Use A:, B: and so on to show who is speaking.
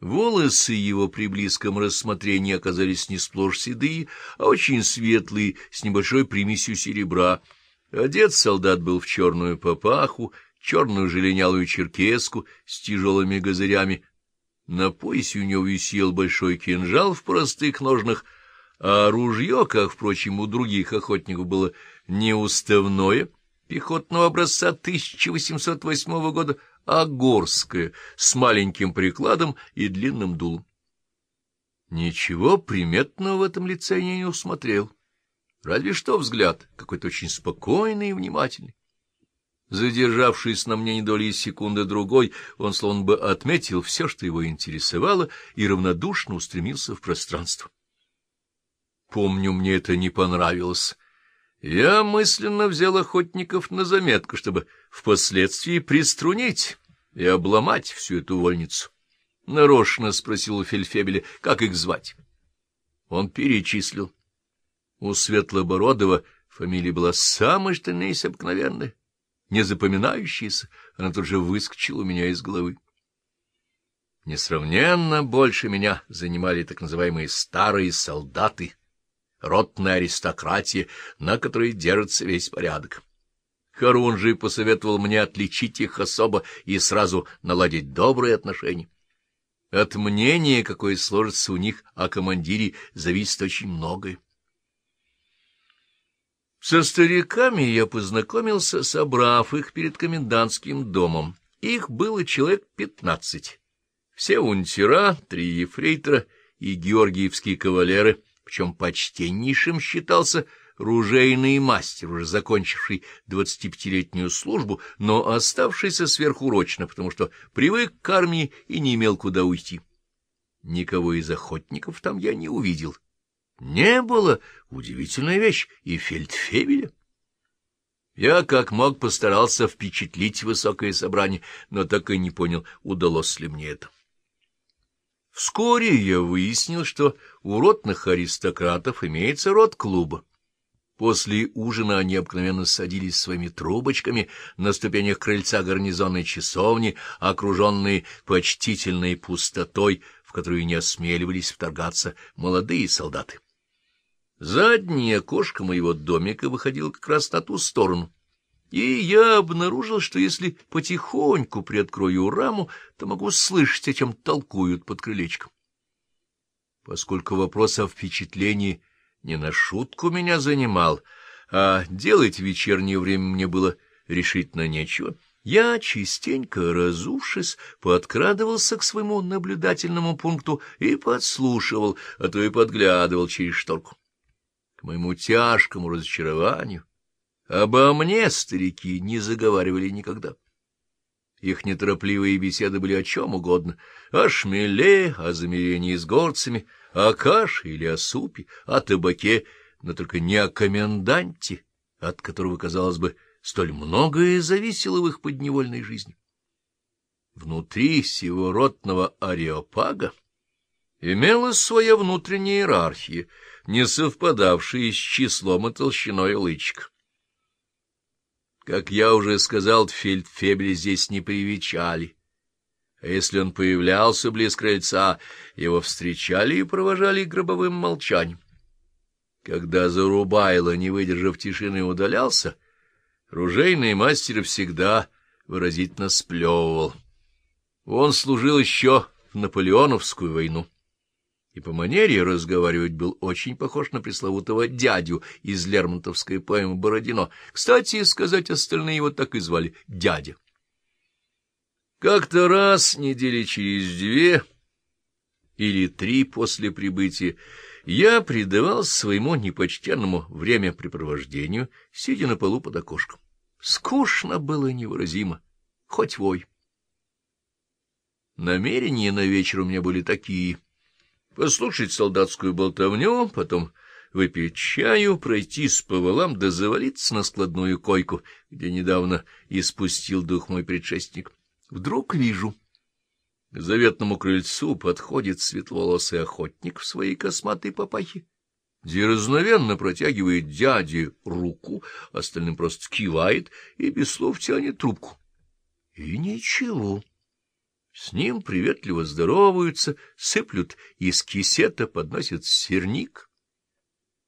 A: Волосы его при близком рассмотрении оказались не сплошь седые, а очень светлые, с небольшой примесью серебра. Одет солдат был в черную папаху, черную желенялую черкеску с тяжелыми газырями. На поясе у него висел большой кинжал в простых ножнах, а ружье, как, впрочем, у других охотников, было неуставное, пехотного образца 1808 года, а горское, с маленьким прикладом и длинным дулом. Ничего приметного в этом лице я не усмотрел, разве что взгляд какой-то очень спокойный и внимательный. Задержавшись на мне недоли секунды другой, он словно бы отметил все, что его интересовало, и равнодушно устремился в пространство. Помню, мне это не понравилось. Я мысленно взял охотников на заметку, чтобы впоследствии приструнить и обломать всю эту вольницу. Нарочно спросил у Фельфебеля, как их звать. Он перечислил. У Светлобородова фамилия была самая что ни есть обыкновенная, незапоминающаяся, она тут же выскочила у меня из головы. Несравненно больше меня занимали так называемые старые солдаты — ротная аристократия, на которой держится весь порядок. Харун же посоветовал мне отличить их особо и сразу наладить добрые отношения. От мнения, какое сложится у них о командире, зависит очень многое. Со стариками я познакомился, собрав их перед комендантским домом. Их было человек пятнадцать. Все унтера, три ефрейтора и георгиевские кавалеры — причем почтеннейшим считался ружейный мастер, уже закончивший двадцатипятилетнюю службу, но оставшийся сверхурочно, потому что привык к армии и не имел куда уйти. Никого из охотников там я не увидел. Не было, удивительная вещь, и фельдфебеля. Я как мог постарался впечатлить высокое собрание, но так и не понял, удалось ли мне это. Вскоре я выяснил, что у ротных аристократов имеется рот клуба. После ужина они обыкновенно садились своими трубочками на ступенях крыльца гарнизонной часовни, окруженные почтительной пустотой, в которую не осмеливались вторгаться молодые солдаты. Заднее окошко моего домика выходило как раз на ту сторону, и я обнаружил, что если потихоньку приоткрою раму, то могу слышать, о чем толкуют под крылечком. Поскольку вопрос о впечатлении не на шутку меня занимал, а делать в вечернее время мне было решительно нечего, я, частенько разувшись, подкрадывался к своему наблюдательному пункту и подслушивал, а то и подглядывал через шторку. К моему тяжкому разочарованию Обо мне старики не заговаривали никогда. Их неторопливые беседы были о чем угодно — о шмеле, о замерении с горцами, о каше или о супе, о табаке, но только не о коменданте, от которого, казалось бы, столь многое зависело в их подневольной жизни. Внутри сего ротного ареопага имелась своя внутренняя иерархия, не совпадавшая с числом и толщиной лычка. Как я уже сказал, фельдфебеля здесь не привечали. А если он появлялся близ крыльца, его встречали и провожали гробовым молчанием. Когда Зарубайло, не выдержав тишины, удалялся, ружейный мастер всегда выразительно сплевывал. Он служил еще в Наполеоновскую войну и по манере разговаривать был очень похож на пресловутого дядю из Лермонтовской поэмы «Бородино». Кстати, сказать остальные его так и звали — дядя. Как-то раз, недели через две или три после прибытия, я предавался своему непочтенному времяпрепровождению, сидя на полу под окошком. Скучно было невыразимо, хоть вой. Намерения на вечер у меня были такие — послушать солдатскую болтовню, потом выпить чаю, пройтись по валам да завалиться на складную койку, где недавно испустил дух мой предшественник. Вдруг вижу. К заветному крыльцу подходит светловолосый охотник в своей косматой папахе. Дерзновенно протягивает дяде руку, остальным просто кивает и без слов тянет трубку. И ничего. С ним приветливо здороваются, сыплют из кисета, подносят сырник.